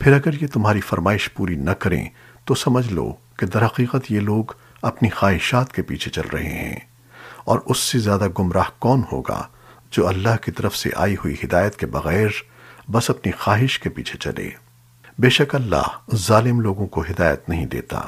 پھر اگر یہ تمہاری فرمائش پوری نہ کریں، تو سمجھ لو کہ درحقیقت یہ لوگ اپنی خواہشات کے پیچھے چل رہے ہیں۔ اور اس سے زیادہ گمراہ کون ہوگا جو اللہ کی طرف سے آئی ہوئی ہدایت کے بغیر بس اپنی خواہش کے پیچھے چلے؟ بے شک اللہ ظالم لوگوں کو ہدایت نہیں دیتا۔